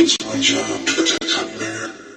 It's my job to protect Hot